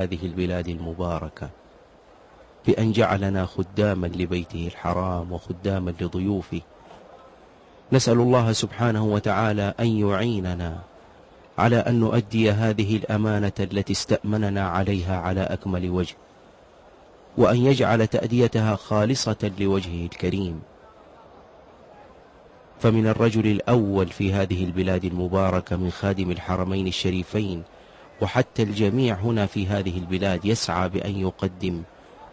هذه البلاد المباركة بأن جعلنا خداما لبيته الحرام وخداما لضيوفه. نسأل الله سبحانه وتعالى أن يعيننا على أن نؤدي هذه الأمانة التي استأمننا عليها على أكمل وجه وأن يجعل تأديتها خالصة لوجهه الكريم. فمن الرجل الأول في هذه البلاد المباركة من خادم الحرمين الشريفين وحتى الجميع هنا في هذه البلاد يسعى بأن يقدم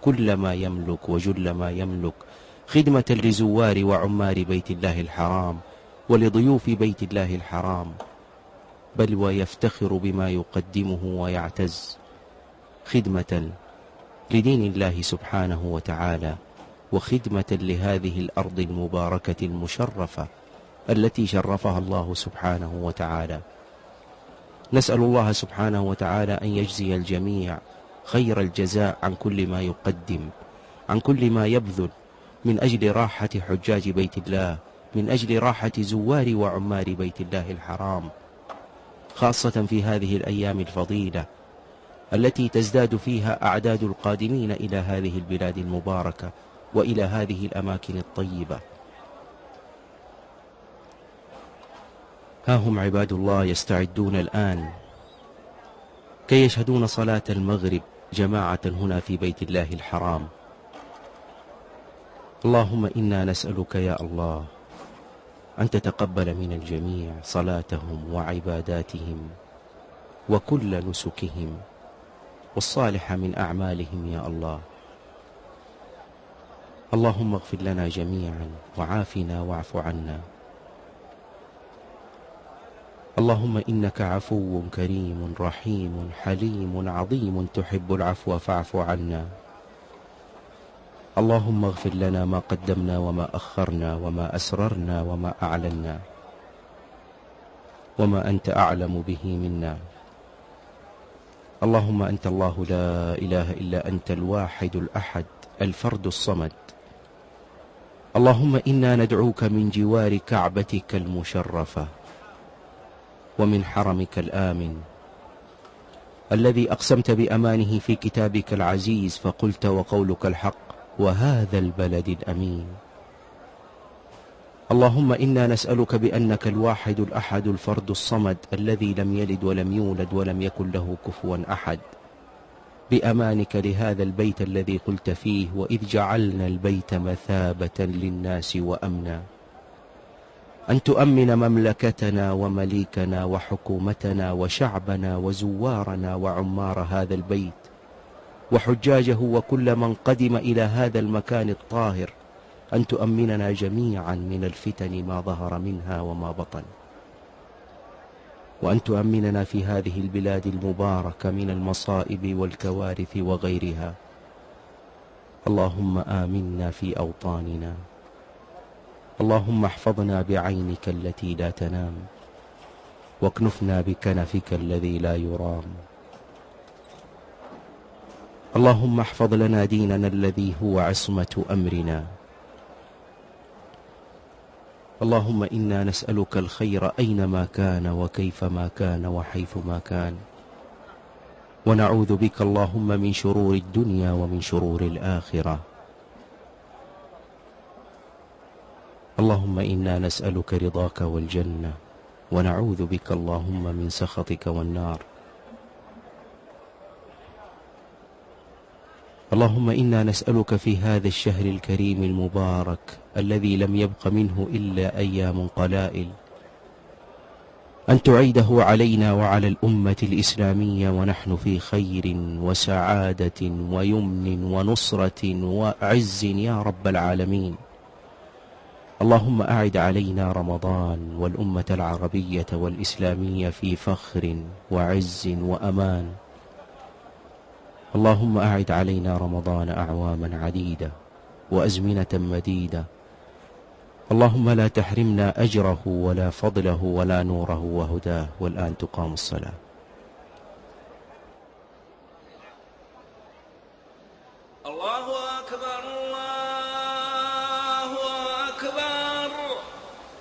كل ما يملك وجل ما يملك خدمة لزوار وعمار بيت الله الحرام ولضيوف بيت الله الحرام بل ويفتخر بما يقدمه ويعتز خدمة لدين الله سبحانه وتعالى وخدمة لهذه الأرض المباركة المشرفة التي شرفها الله سبحانه وتعالى. نسأل الله سبحانه وتعالى أن يجزي الجميع خير الجزاء عن كل ما يقدم عن كل ما يبذل من أجل راحة حجاج بيت الله من أجل راحة زوار وعمار بيت الله الحرام خاصة في هذه الأيام الفضيلة التي تزداد فيها أعداد القادمين إلى هذه البلاد المباركة وإلى هذه الأماكن الطيبة. ها هم عباد الله يستعدون الآن. كي يشهدون صلاة المغرب جماعة هنا في بيت الله الحرام. اللهم إنا نسألك يا الله أن تتقبل من الجميع صلاتهم وعباداتهم وكل نسكهم والصالح من أعمالهم يا الله. اللهم اغفر لنا جميعا وعافنا واعف عنا. اللهم إنك عفو كريم رحيم حليم عظيم تحب العفو فاعف عنا. اللهم اغفر لنا ما قدمنا وما أخرنا وما أسررنا وما أعلنا وما أنت أعلم به منا. اللهم أنت الله لا إله إلا أنت الواحد الأحد الفرد الصمد. اللهم إنا ندعوك من جوار كعبتك المشرفة. ومن حرمك الآمن. الذي أقسمت بأمانه في كتابك العزيز فقلت وقولك الحق وهذا البلد الأمين. اللهم إنا نسألك بأنك الواحد الأحد الفرد الصمد الذي لم يلد ولم يولد ولم يكن له كفوا أحد. بأمانك لهذا البيت الذي قلت فيه وإذ جعلنا البيت مثابة للناس وأمنا. أن تؤمن مملكتنا ومليكنا وحكومتنا وشعبنا وزوارنا وعمار هذا البيت وحجاجه وكل من قدم إلى هذا المكان الطاهر أن تؤمننا جميعا من الفتن ما ظهر منها وما بطن. وأن تؤمننا في هذه البلاد المباركة من المصائب والكوارث وغيرها. اللهم آمنا في أوطاننا. اللهم احفظنا بعينك التي لا تنام واكنفنا بكنفك الذي لا يرام. اللهم احفظ لنا ديننا الذي هو عصمة أمرنا. اللهم إنا نسألك الخير أينما كان وكيفما كان وحيثما كان. ونعوذ بك اللهم من شرور الدنيا ومن شرور الآخرة. اللهم إنا نسألك رضاك والجنة ونعوذ بك اللهم من سخطك والنار. اللهم إنا نسألك في هذا الشهر الكريم المبارك الذي لم يبق منه إلا أيام قلائل أن تعيده علينا وعلى الأمة الإسلامية ونحن في خير وسعادة ويمن ونصرة وعز يا رب العالمين. اللهم أعد علينا رمضان والأمة العربية والإسلامية في فخر وعز وأمان. اللهم أعد علينا رمضان أعواما عديدة وأزمنة مديدة. اللهم لا تحرمنا أجره ولا فضله ولا نوره وهداه. والآن تقام الصلاة.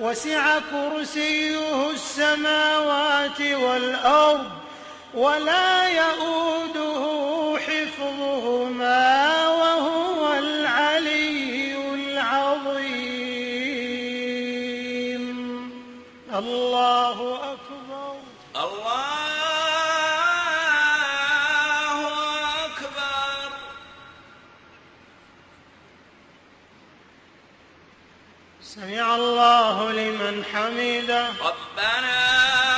وسع كرسيه السماوات والأرض ولا يئوده لمن حمده ربنا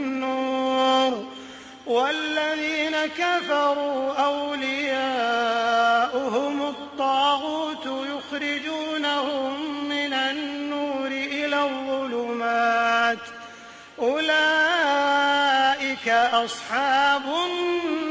والذين كفروا أولياؤهم الطاغوت يخرجونهم من النور إلى الظلمات. أولئك أصحاب النار.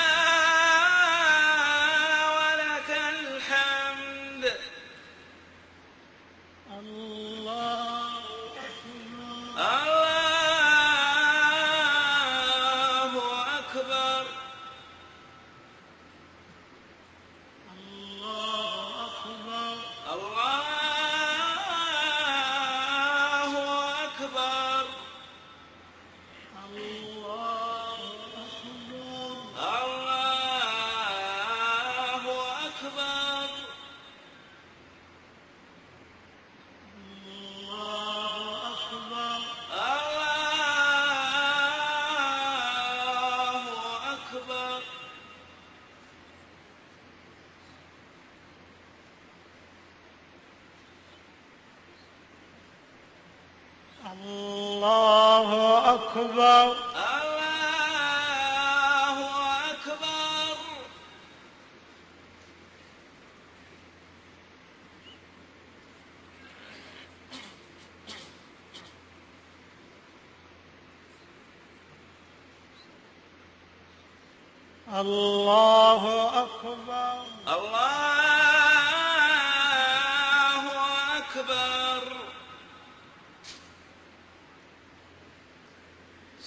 الله أكبر.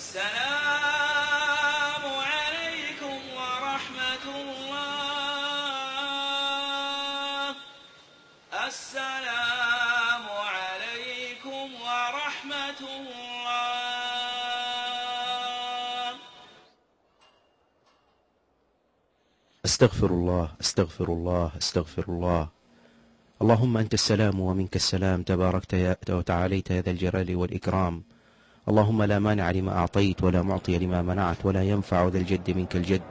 السلام أستغفر الله أستغفر الله أستغفر الله. اللهم أنت السلام ومنك السلام تباركت وتعاليت يا ذا الجلال والإكرام. اللهم لا مانع لما أعطيت ولا معطي لما منعت ولا ينفع ذا الجد منك الجد.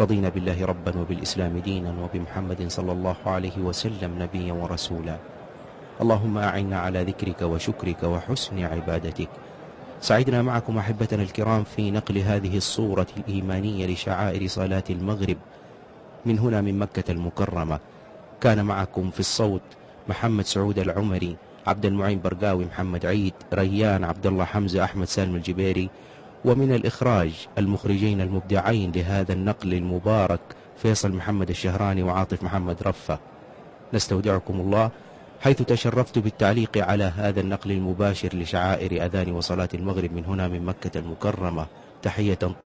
رضينا بالله ربا وبالإسلام دينا وبمحمد صلى الله عليه وسلم نبيا ورسولا. اللهم أعنا على ذكرك وشكرك وحسن عبادتك. سعدنا معكم أحبتنا الكرام في نقل هذه الصورة الإيمانية لشعائر صلاة المغرب. من هنا من مكة المكرمة. كان معكم في الصوت محمد سعود العمري عبد المعين برقاوي محمد عيد ريان عبد الله حمزة أحمد سالم الجبيري. ومن الإخراج المخرجين المبدعين لهذا النقل المبارك فيصل محمد الشهراني وعاطف محمد رفة. نستودعكم الله حيث تشرفت بالتعليق على هذا النقل المباشر لشعائر أذان وصلاة المغرب من هنا من مكة المكرمة. تحية.